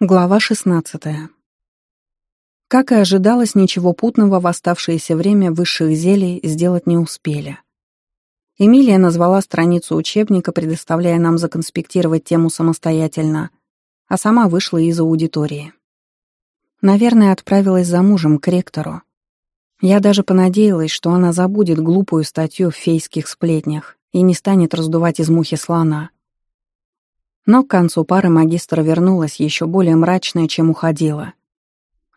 Глава 16. Как и ожидалось, ничего путного в оставшееся время высших зелий сделать не успели. Эмилия назвала страницу учебника, предоставляя нам законспектировать тему самостоятельно, а сама вышла из аудитории. Наверное, отправилась за мужем к ректору. Я даже понадеялась, что она забудет глупую статью в фейских сплетнях и не станет раздувать из мухи слона — но к концу пары магистра вернулась еще более мрачная, чем уходила.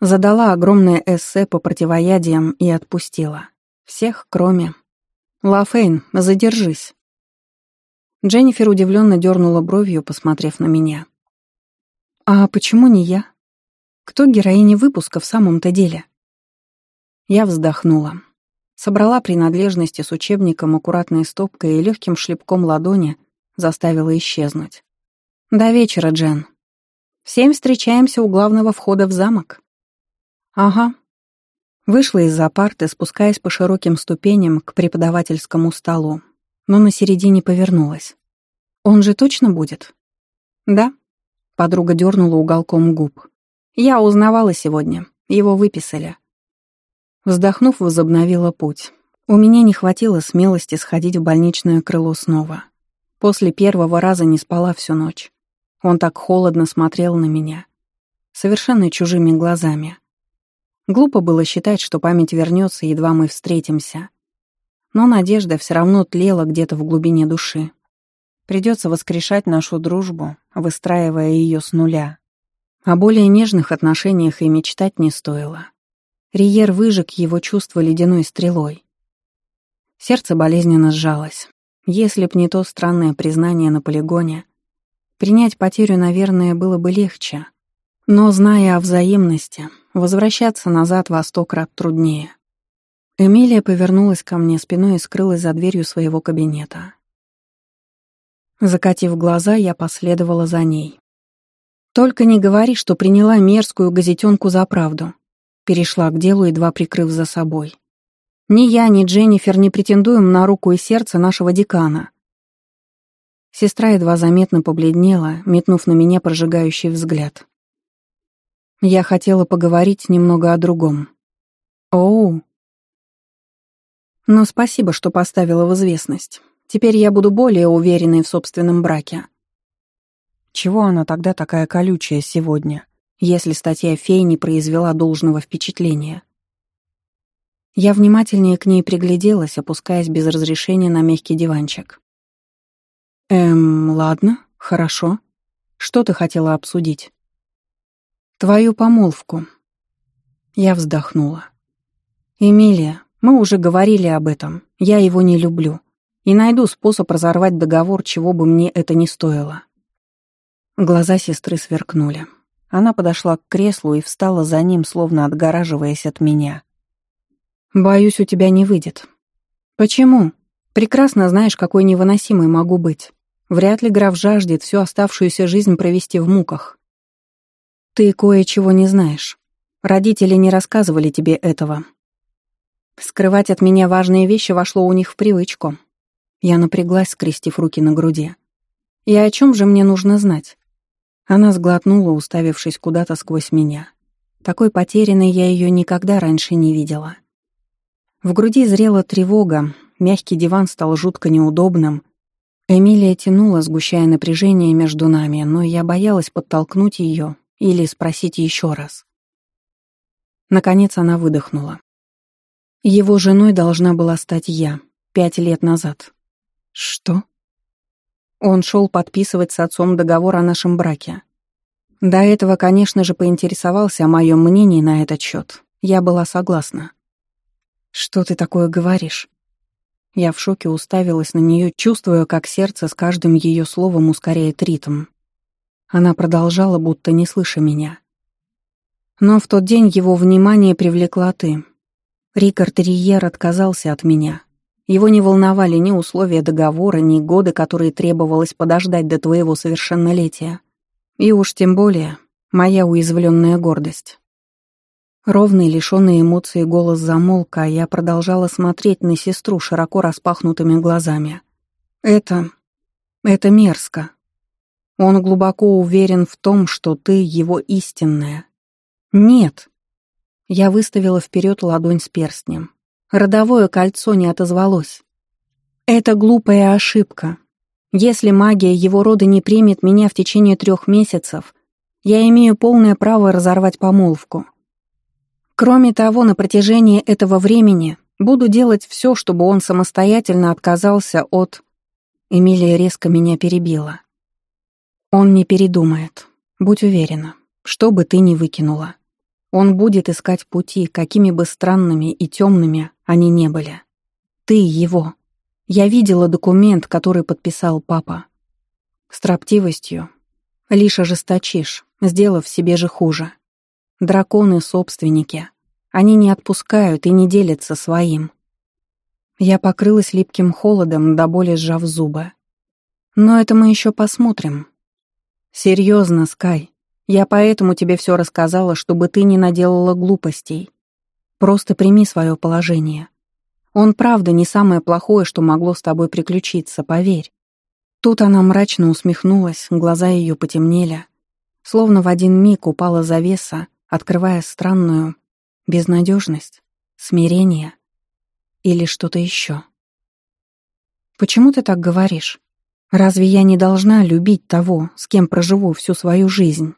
Задала огромное эссе по противоядиям и отпустила. Всех, кроме... «Лафейн, задержись!» Дженнифер удивленно дернула бровью, посмотрев на меня. «А почему не я? Кто героиня выпуска в самом-то деле?» Я вздохнула. Собрала принадлежности с учебником аккуратной стопкой и легким шлепком ладони заставила исчезнуть. «До вечера, Джен. В семь встречаемся у главного входа в замок». «Ага». Вышла из-за парты, спускаясь по широким ступеням к преподавательскому столу, но на середине повернулась. «Он же точно будет?» «Да», — подруга дернула уголком губ. «Я узнавала сегодня. Его выписали». Вздохнув, возобновила путь. У меня не хватило смелости сходить в больничное крыло снова. После первого раза не спала всю ночь. Он так холодно смотрел на меня, совершенно чужими глазами. Глупо было считать, что память вернется, едва мы встретимся. Но надежда все равно тлела где-то в глубине души. Придется воскрешать нашу дружбу, выстраивая ее с нуля. О более нежных отношениях и мечтать не стоило. Риер выжег его чувства ледяной стрелой. Сердце болезненно сжалось. Если б не то странное признание на полигоне, Принять потерю, наверное, было бы легче. Но, зная о взаимности, возвращаться назад во сто крат труднее. Эмилия повернулась ко мне спиной и скрылась за дверью своего кабинета. Закатив глаза, я последовала за ней. «Только не говори, что приняла мерзкую газетенку за правду», перешла к делу, едва прикрыв за собой. «Ни я, ни Дженнифер не претендуем на руку и сердце нашего декана. Сестра едва заметно побледнела, метнув на меня прожигающий взгляд. Я хотела поговорить немного о другом. Оу. Но спасибо, что поставила в известность. Теперь я буду более уверенной в собственном браке. Чего она тогда такая колючая сегодня, если статья фей не произвела должного впечатления? Я внимательнее к ней пригляделась, опускаясь без разрешения на мягкий диванчик. «Эм, ладно, хорошо. Что ты хотела обсудить?» «Твою помолвку». Я вздохнула. «Эмилия, мы уже говорили об этом. Я его не люблю. И найду способ разорвать договор, чего бы мне это ни стоило». Глаза сестры сверкнули. Она подошла к креслу и встала за ним, словно отгораживаясь от меня. «Боюсь, у тебя не выйдет». «Почему? Прекрасно знаешь, какой невыносимой могу быть. Вряд ли граф жаждет всю оставшуюся жизнь провести в муках. Ты кое-чего не знаешь. Родители не рассказывали тебе этого. Скрывать от меня важные вещи вошло у них в привычку. Я напряглась, скрестив руки на груди. И о чем же мне нужно знать? Она сглотнула, уставившись куда-то сквозь меня. Такой потерянной я ее никогда раньше не видела. В груди зрела тревога, мягкий диван стал жутко неудобным, Эмилия тянула, сгущая напряжение между нами, но я боялась подтолкнуть ее или спросить еще раз. Наконец она выдохнула. Его женой должна была стать я, пять лет назад. Что? Он шел подписывать с отцом договор о нашем браке. До этого, конечно же, поинтересовался о моем мнении на этот счет. Я была согласна. «Что ты такое говоришь?» Я в шоке уставилась на нее, чувствуя, как сердце с каждым ее словом ускоряет ритм. Она продолжала, будто не слыша меня. Но в тот день его внимание привлекла ты. Рикард Риер отказался от меня. Его не волновали ни условия договора, ни годы, которые требовалось подождать до твоего совершеннолетия. И уж тем более моя уязвленная гордость. Ровный, лишенный эмоций голос замолк, а я продолжала смотреть на сестру широко распахнутыми глазами. «Это... это мерзко. Он глубоко уверен в том, что ты его истинная». «Нет». Я выставила вперед ладонь с перстнем. Родовое кольцо не отозвалось. «Это глупая ошибка. Если магия его рода не примет меня в течение трех месяцев, я имею полное право разорвать помолвку». Кроме того, на протяжении этого времени буду делать все, чтобы он самостоятельно отказался от... Эмилия резко меня перебила. Он не передумает, будь уверена, что бы ты ни выкинула. Он будет искать пути, какими бы странными и темными они не были. Ты его. Я видела документ, который подписал папа. Строптивостью лишь ожесточишь, сделав себе же хуже драконы-собственники. Они не отпускают и не делятся своим. Я покрылась липким холодом, до боли сжав зубы. Но это мы еще посмотрим. Серьезно, Скай, я поэтому тебе все рассказала, чтобы ты не наделала глупостей. Просто прими свое положение. Он правда не самое плохое, что могло с тобой приключиться, поверь. Тут она мрачно усмехнулась, глаза ее потемнели. Словно в один миг упала завеса, открывая странную безнадежность, смирение или что-то еще. «Почему ты так говоришь? Разве я не должна любить того, с кем проживу всю свою жизнь?»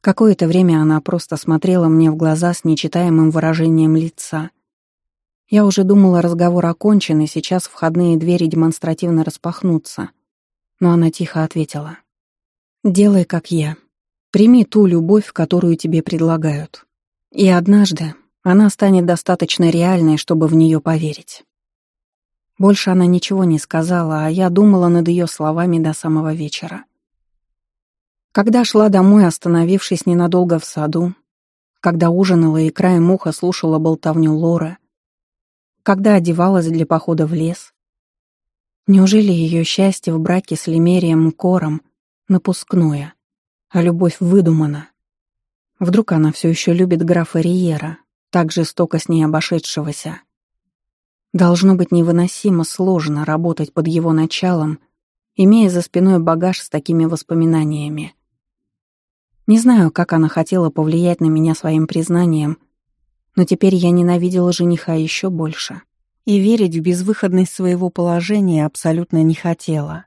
Какое-то время она просто смотрела мне в глаза с нечитаемым выражением лица. Я уже думала, разговор окончен, и сейчас входные двери демонстративно распахнутся. Но она тихо ответила. «Делай, как я. Прими ту любовь, которую тебе предлагают. И однажды она станет достаточно реальной, чтобы в нее поверить. Больше она ничего не сказала, а я думала над ее словами до самого вечера. Когда шла домой, остановившись ненадолго в саду, когда ужинала и краем уха слушала болтовню Лоры, когда одевалась для похода в лес. Неужели ее счастье в браке с Лемерием Кором напускное? а любовь выдумана. Вдруг она все еще любит графа Риера, так жестоко с ней обошедшегося. Должно быть невыносимо сложно работать под его началом, имея за спиной багаж с такими воспоминаниями. Не знаю, как она хотела повлиять на меня своим признанием, но теперь я ненавидела жениха еще больше. И верить в безвыходность своего положения абсолютно не хотела.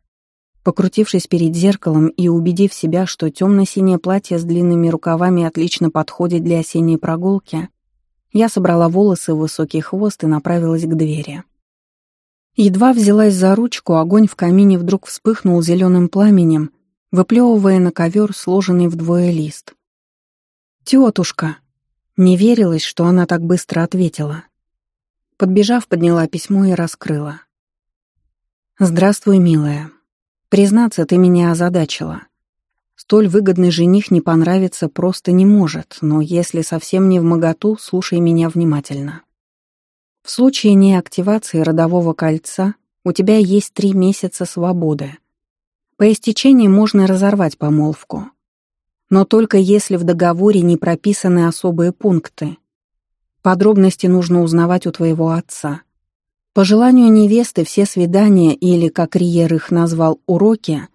Покрутившись перед зеркалом и убедив себя, что темно-синее платье с длинными рукавами отлично подходит для осенней прогулки, я собрала волосы в высокий хвост и направилась к двери. Едва взялась за ручку, огонь в камине вдруг вспыхнул зеленым пламенем, выплевывая на ковер сложенный вдвое лист. «Тетушка!» Не верилось, что она так быстро ответила. Подбежав, подняла письмо и раскрыла. «Здравствуй, милая. Признаться, ты меня озадачила. Столь выгодный жених не понравится просто не может, но если совсем не в моготу, слушай меня внимательно. В случае неактивации родового кольца у тебя есть три месяца свободы. По истечении можно разорвать помолвку. Но только если в договоре не прописаны особые пункты. Подробности нужно узнавать у твоего отца — по желанию невесты все свидания или, как Риер их назвал, уроки,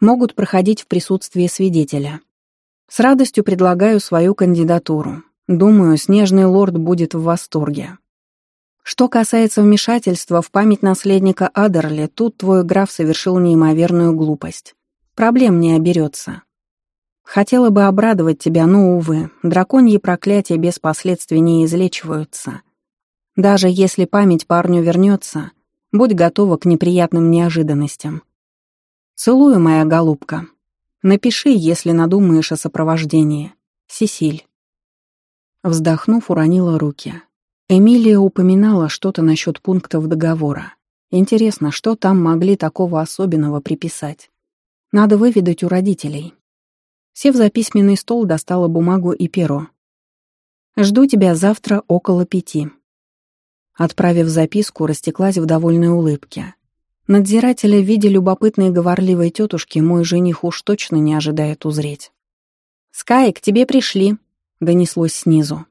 могут проходить в присутствии свидетеля. С радостью предлагаю свою кандидатуру. Думаю, снежный лорд будет в восторге. Что касается вмешательства в память наследника Адерли, тут твой граф совершил неимоверную глупость. Проблем не оберется. Хотела бы обрадовать тебя, но, увы, драконьи проклятия без последствий не излечиваются. Даже если память парню вернется, будь готова к неприятным неожиданностям. Целую, моя голубка. Напиши, если надумаешь о сопровождении. Сесиль. Вздохнув, уронила руки. Эмилия упоминала что-то насчет пунктов договора. Интересно, что там могли такого особенного приписать? Надо выведать у родителей. Сев за письменный стол, достала бумагу и перо. «Жду тебя завтра около пяти», Отправив записку, растеклась в довольной улыбке. Надзирателя в виде любопытной говорливой тетушки мой жених уж точно не ожидает узреть. «Скай, к тебе пришли!» — донеслось снизу.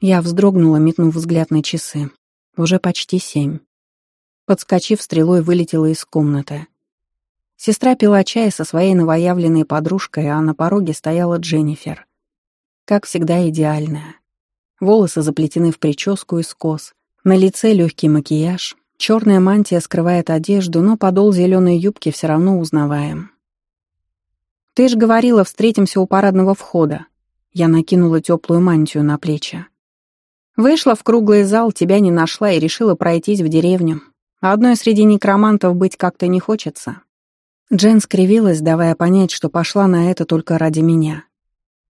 Я вздрогнула, метнув взгляд на часы. Уже почти семь. Подскочив стрелой, вылетела из комнаты. Сестра пила чай со своей новоявленной подружкой, а на пороге стояла Дженнифер. Как всегда идеальная. Волосы заплетены в прическу из кос — на лице легкий макияж, черная мантия скрывает одежду, но подол зеленой юбки все равно узнаваем. «Ты ж говорила, встретимся у парадного входа». Я накинула теплую мантию на плечи. Вышла в круглый зал, тебя не нашла и решила пройтись в деревню. Одной среди некромантов быть как-то не хочется. Джен скривилась, давая понять, что пошла на это только ради меня.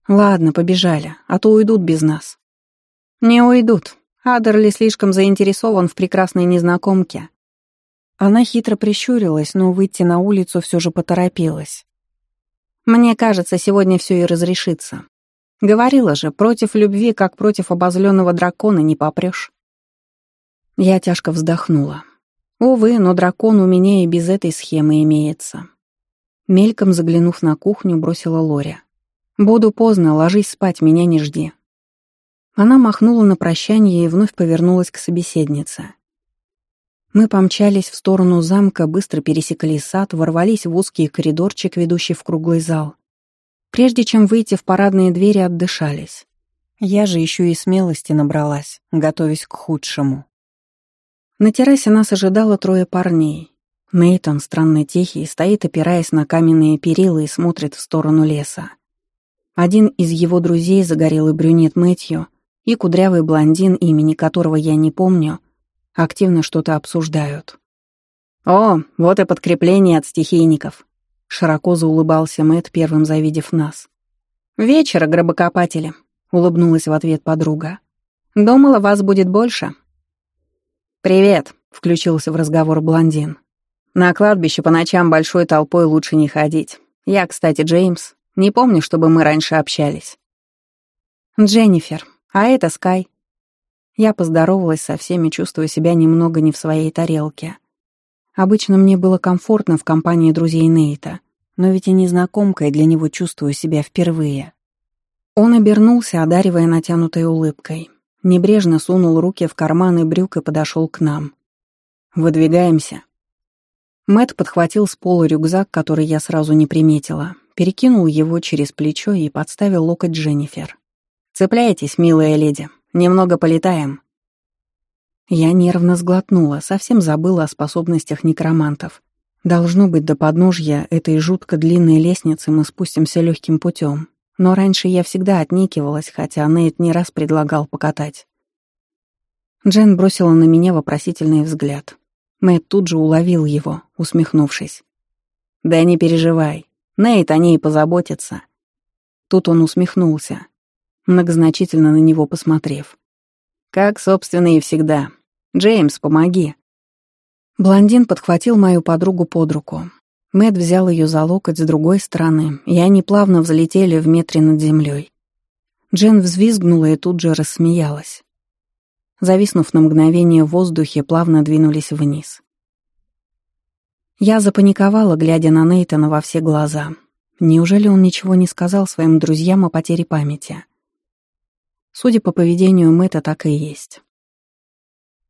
«Ладно, побежали, а то уйдут без нас». «Не уйдут», Адерли слишком заинтересован в прекрасной незнакомке. Она хитро прищурилась, но выйти на улицу все же поторопилась. «Мне кажется, сегодня все и разрешится. Говорила же, против любви, как против обозленного дракона, не попрешь». Я тяжко вздохнула. Увы, но дракон у меня и без этой схемы имеется. Мельком заглянув на кухню, бросила Лоря. «Буду поздно, ложись спать, меня не жди. Она махнула на прощание и вновь повернулась к собеседнице. Мы помчались в сторону замка, быстро пересекли сад, ворвались в узкий коридорчик, ведущий в круглый зал. Прежде чем выйти в парадные двери, отдышались. Я же еще и смелости набралась, готовясь к худшему. На террасе нас ожидало трое парней. Нейтон, странно тихий, стоит, опираясь на каменные перила и смотрит в сторону леса. Один из его друзей, загорелый брюнет Мэтью, и кудрявый блондин, имени которого я не помню, активно что-то обсуждают. «О, вот и подкрепление от стихийников!» — широко заулыбался Мэт, первым завидев нас. «Вечера, гробокопатели!» — улыбнулась в ответ подруга. «Думала, вас будет больше». «Привет!» — включился в разговор блондин. «На кладбище по ночам большой толпой лучше не ходить. Я, кстати, Джеймс. Не помню, чтобы мы раньше общались». «Дженнифер», а это Скай. Я поздоровалась со всеми, чувствуя себя немного не в своей тарелке. Обычно мне было комфортно в компании друзей Нейта, но ведь и незнакомкой для него чувствую себя впервые. Он обернулся, одаривая натянутой улыбкой. Небрежно сунул руки в карманы брюк и подошел к нам. «Выдвигаемся». Мэт подхватил с пола рюкзак, который я сразу не приметила, перекинул его через плечо и подставил локоть Дженнифер. «Цепляйтесь, милая леди, немного полетаем». Я нервно сглотнула, совсем забыла о способностях некромантов. Должно быть, до подножья этой жутко длинной лестницы мы спустимся легким путем. Но раньше я всегда отнекивалась, хотя Нейт не раз предлагал покатать. Джен бросила на меня вопросительный взгляд. Мэт тут же уловил его, усмехнувшись. «Да не переживай. Нейт о ней позаботится». Тут он усмехнулся многозначительно на него посмотрев. «Как, собственно, и всегда. Джеймс, помоги!» Блондин подхватил мою подругу под руку. Мэт взял ее за локоть с другой стороны, и они плавно взлетели в метре над землей. Джен взвизгнула и тут же рассмеялась. Зависнув на мгновение в воздухе, плавно двинулись вниз. Я запаниковала, глядя на Нейтана во все глаза. Неужели он ничего не сказал своим друзьям о потере памяти? Судя по поведению Мэтта, так и есть.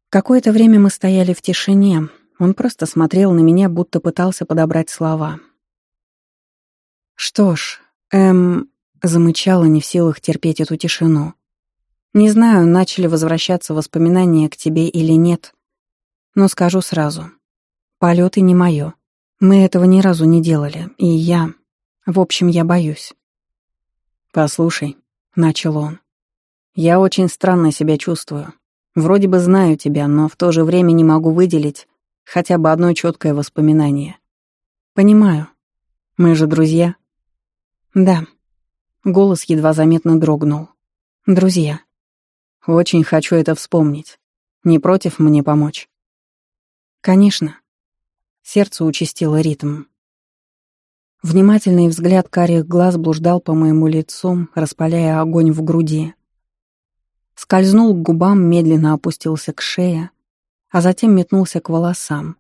Какое-то время мы стояли в тишине. Он просто смотрел на меня, будто пытался подобрать слова. «Что ж, эм...» — замычала, не в силах терпеть эту тишину. «Не знаю, начали возвращаться воспоминания к тебе или нет, но скажу сразу. Полеты не мое. Мы этого ни разу не делали, и я... В общем, я боюсь». «Послушай», — начал он. Я очень странно себя чувствую. Вроде бы знаю тебя, но в то же время не могу выделить хотя бы одно четкое воспоминание. Понимаю. Мы же друзья. Да. Голос едва заметно дрогнул. Друзья. Очень хочу это вспомнить. Не против мне помочь? Конечно. Сердце участило ритм. Внимательный взгляд карих глаз блуждал по моему лицу, распаляя огонь в груди скользнул к губам, медленно опустился к шее, а затем метнулся к волосам,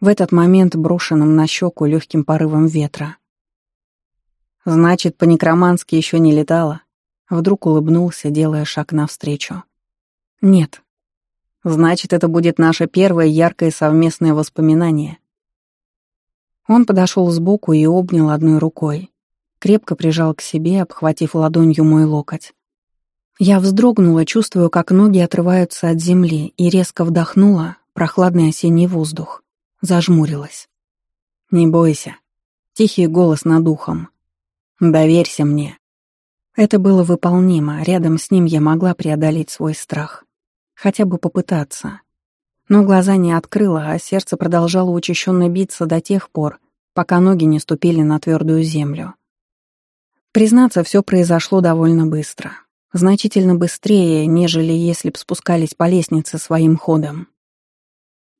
в этот момент брошенным на щеку легким порывом ветра. «Значит, по-некромански еще не летала?» Вдруг улыбнулся, делая шаг навстречу. «Нет». «Значит, это будет наше первое яркое совместное воспоминание». Он подошел сбоку и обнял одной рукой, крепко прижал к себе, обхватив ладонью мой локоть. Я вздрогнула, чувствуя, как ноги отрываются от земли, и резко вдохнула прохладный осенний воздух. Зажмурилась. «Не бойся». Тихий голос над ухом. «Доверься мне». Это было выполнимо, рядом с ним я могла преодолеть свой страх. Хотя бы попытаться. Но глаза не открыла, а сердце продолжало учащенно биться до тех пор, пока ноги не ступили на твердую землю. Признаться, все произошло довольно быстро значительно быстрее, нежели если б спускались по лестнице своим ходом.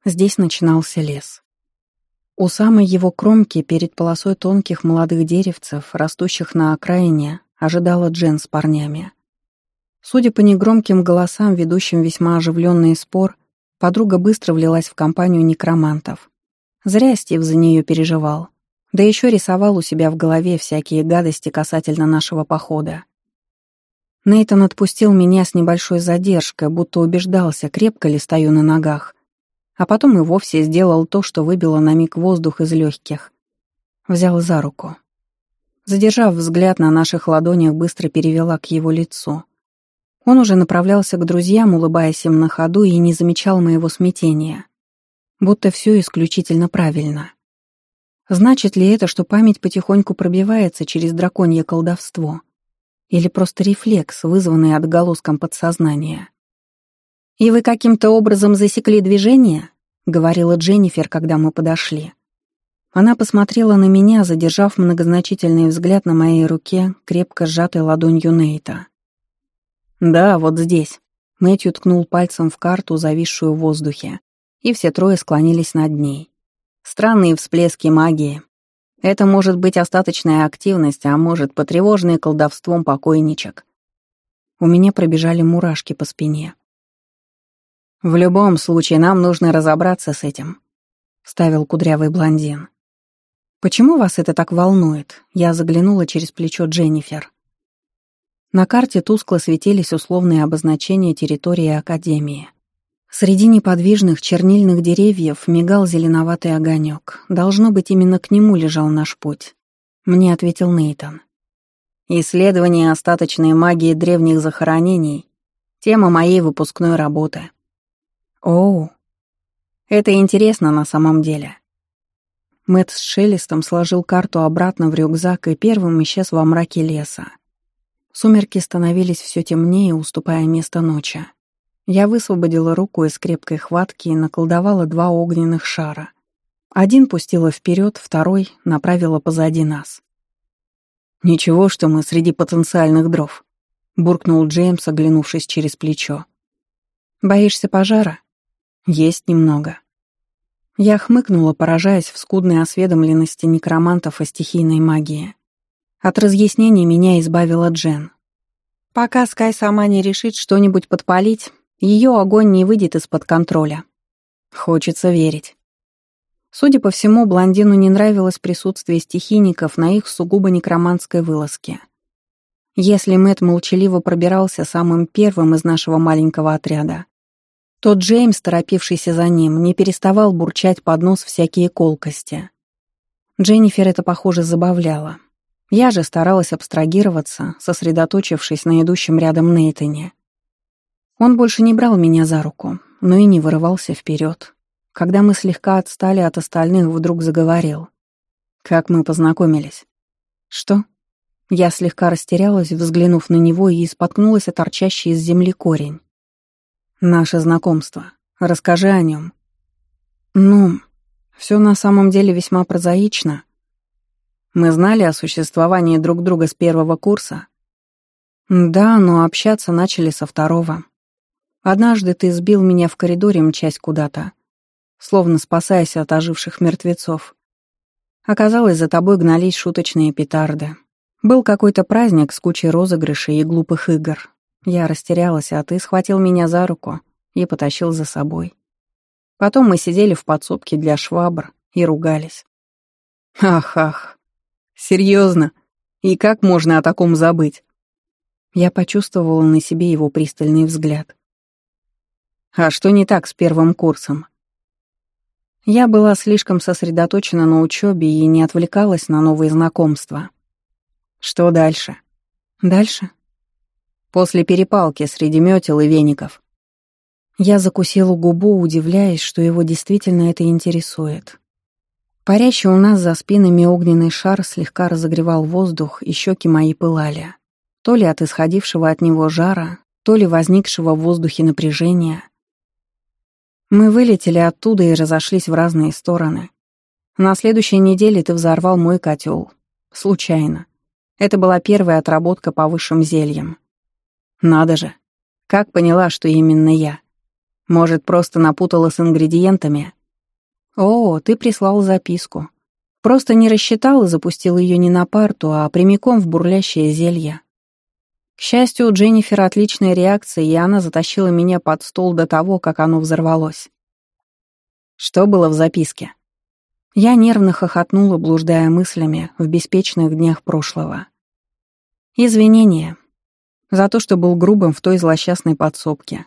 Здесь начинался лес. У самой его кромки, перед полосой тонких молодых деревцев, растущих на окраине, ожидала Джен с парнями. Судя по негромким голосам, ведущим весьма оживленный спор, подруга быстро влилась в компанию некромантов. Зря Стив за нее переживал. Да еще рисовал у себя в голове всякие гадости касательно нашего похода. Нейтон отпустил меня с небольшой задержкой, будто убеждался, крепко ли стою на ногах. А потом и вовсе сделал то, что выбило на миг воздух из легких. Взял за руку. Задержав взгляд на наших ладонях, быстро перевела к его лицу. Он уже направлялся к друзьям, улыбаясь им на ходу, и не замечал моего смятения. Будто все исключительно правильно. Значит ли это, что память потихоньку пробивается через драконье колдовство? — или просто рефлекс, вызванный отголоском подсознания. «И вы каким-то образом засекли движение?» — говорила Дженнифер, когда мы подошли. Она посмотрела на меня, задержав многозначительный взгляд на моей руке, крепко сжатой ладонью Нейта. «Да, вот здесь». Мэтью ткнул пальцем в карту, зависшую в воздухе, и все трое склонились над ней. «Странные всплески магии. Это может быть остаточная активность, а может, потревоженный колдовством покойничек. У меня пробежали мурашки по спине. «В любом случае, нам нужно разобраться с этим», — ставил кудрявый блондин. «Почему вас это так волнует?» Я заглянула через плечо Дженнифер. На карте тускло светились условные обозначения территории Академии — Среди неподвижных чернильных деревьев мигал зеленоватый огонек. Должно быть, именно к нему лежал наш путь. Мне ответил Нейтан. Исследование остаточной магии древних захоронений — тема моей выпускной работы. Оу. Это интересно на самом деле. Мэт с шелестом сложил карту обратно в рюкзак и первым исчез во мраке леса. Сумерки становились все темнее, уступая место ночи. Я высвободила руку из крепкой хватки и наколдовала два огненных шара. Один пустила вперед, второй направила позади нас. «Ничего, что мы среди потенциальных дров», — буркнул Джеймс, оглянувшись через плечо. «Боишься пожара?» «Есть немного». Я хмыкнула, поражаясь в скудной осведомленности некромантов о стихийной магии. От разъяснений меня избавила Джен. «Пока Скай сама не решит что-нибудь подпалить, ее огонь не выйдет из-под контроля. Хочется верить. Судя по всему, блондину не нравилось присутствие стихийников на их сугубо некроманской вылазке. Если Мэт молчаливо пробирался самым первым из нашего маленького отряда, то Джеймс, торопившийся за ним, не переставал бурчать под нос всякие колкости. Дженнифер это, похоже, забавляло. Я же старалась абстрагироваться, сосредоточившись на идущем рядом Нейтане — он больше не брал меня за руку, но и не вырывался вперед. Когда мы слегка отстали от остальных, вдруг заговорил. «Как мы познакомились?» «Что?» Я слегка растерялась, взглянув на него, и споткнулась о торчащий из земли корень. «Наше знакомство. Расскажи о нем». «Ну, все на самом деле весьма прозаично. Мы знали о существовании друг друга с первого курса». «Да, но общаться начали со второго. Однажды ты сбил меня в коридоре, мчась куда-то, словно спасаясь от оживших мертвецов. Оказалось, за тобой гнались шуточные петарды. Был какой-то праздник с кучей розыгрышей и глупых игр. Я растерялась, а ты схватил меня за руку и потащил за собой. Потом мы сидели в подсобке для швабр и ругались. Ах-ах. Серьезно? И как можно о таком забыть? Я почувствовала на себе его пристальный взгляд. А что не так с первым курсом? Я была слишком сосредоточена на учебе и не отвлекалась на новые знакомства. Что дальше? Дальше? После перепалки среди метел и веников. Я закусила губу, удивляясь, что его действительно это интересует. Парящий у нас за спинами огненный шар слегка разогревал воздух, и щеки мои пылали. То ли от исходившего от него жара, то ли возникшего в воздухе напряжения. Мы вылетели оттуда и разошлись в разные стороны. На следующей неделе ты взорвал мой котел. Случайно. Это была первая отработка по высшим зельям. Надо же. Как поняла, что именно я? Может, просто напутала с ингредиентами? О, ты прислал записку. Просто не рассчитал и запустил ее не на парту, а прямиком в бурлящее зелье. К счастью, у Дженнифер отличная реакция, и она затащила меня под стол до того, как оно взорвалось. Что было в записке? Я нервно хохотнула, блуждая мыслями в беспечных днях прошлого. Извинения. За то, что был грубым в той злосчастной подсобке.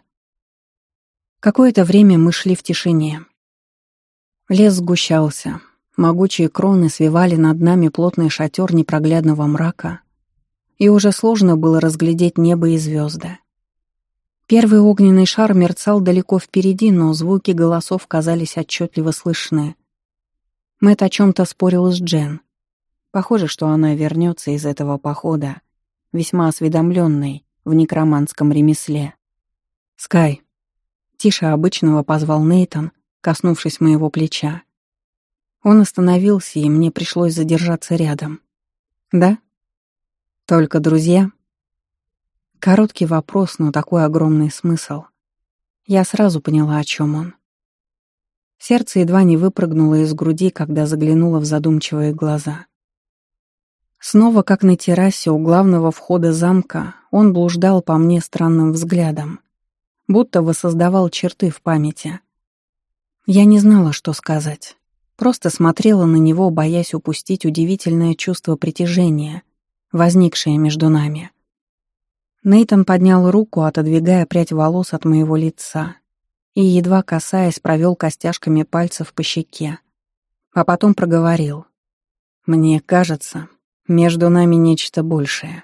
Какое-то время мы шли в тишине. Лес сгущался. Могучие кроны свивали над нами плотный шатер непроглядного мрака, и уже сложно было разглядеть небо и звезды. Первый огненный шар мерцал далеко впереди, но звуки голосов казались отчетливо слышны. Мэт о чем-то спорил с Джен. Похоже, что она вернется из этого похода, весьма осведомленной в некроманском ремесле. «Скай!» — тише обычного позвал Нейтон, коснувшись моего плеча. Он остановился, и мне пришлось задержаться рядом. «Да?» Только друзья? Короткий вопрос, но такой огромный смысл. Я сразу поняла, о чем он. Сердце едва не выпрыгнуло из груди, когда заглянуло в задумчивые глаза. Снова, как на террасе у главного входа замка, он блуждал по мне странным взглядом, будто воссоздавал черты в памяти. Я не знала, что сказать. Просто смотрела на него, боясь упустить удивительное чувство притяжения — возникшее между нами. Нейтон поднял руку, отодвигая прядь волос от моего лица, и, едва касаясь, провел костяшками пальцев по щеке, а потом проговорил. «Мне кажется, между нами нечто большее».